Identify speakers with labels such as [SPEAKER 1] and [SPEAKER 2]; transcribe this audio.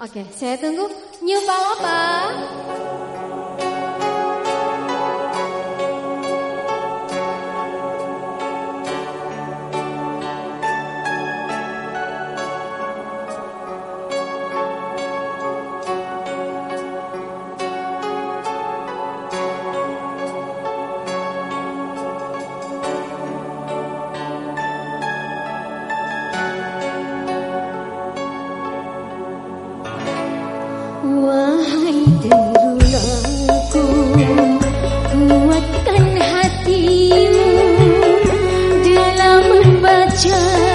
[SPEAKER 1] Oke, saya tunggu. New Palapa.
[SPEAKER 2] 这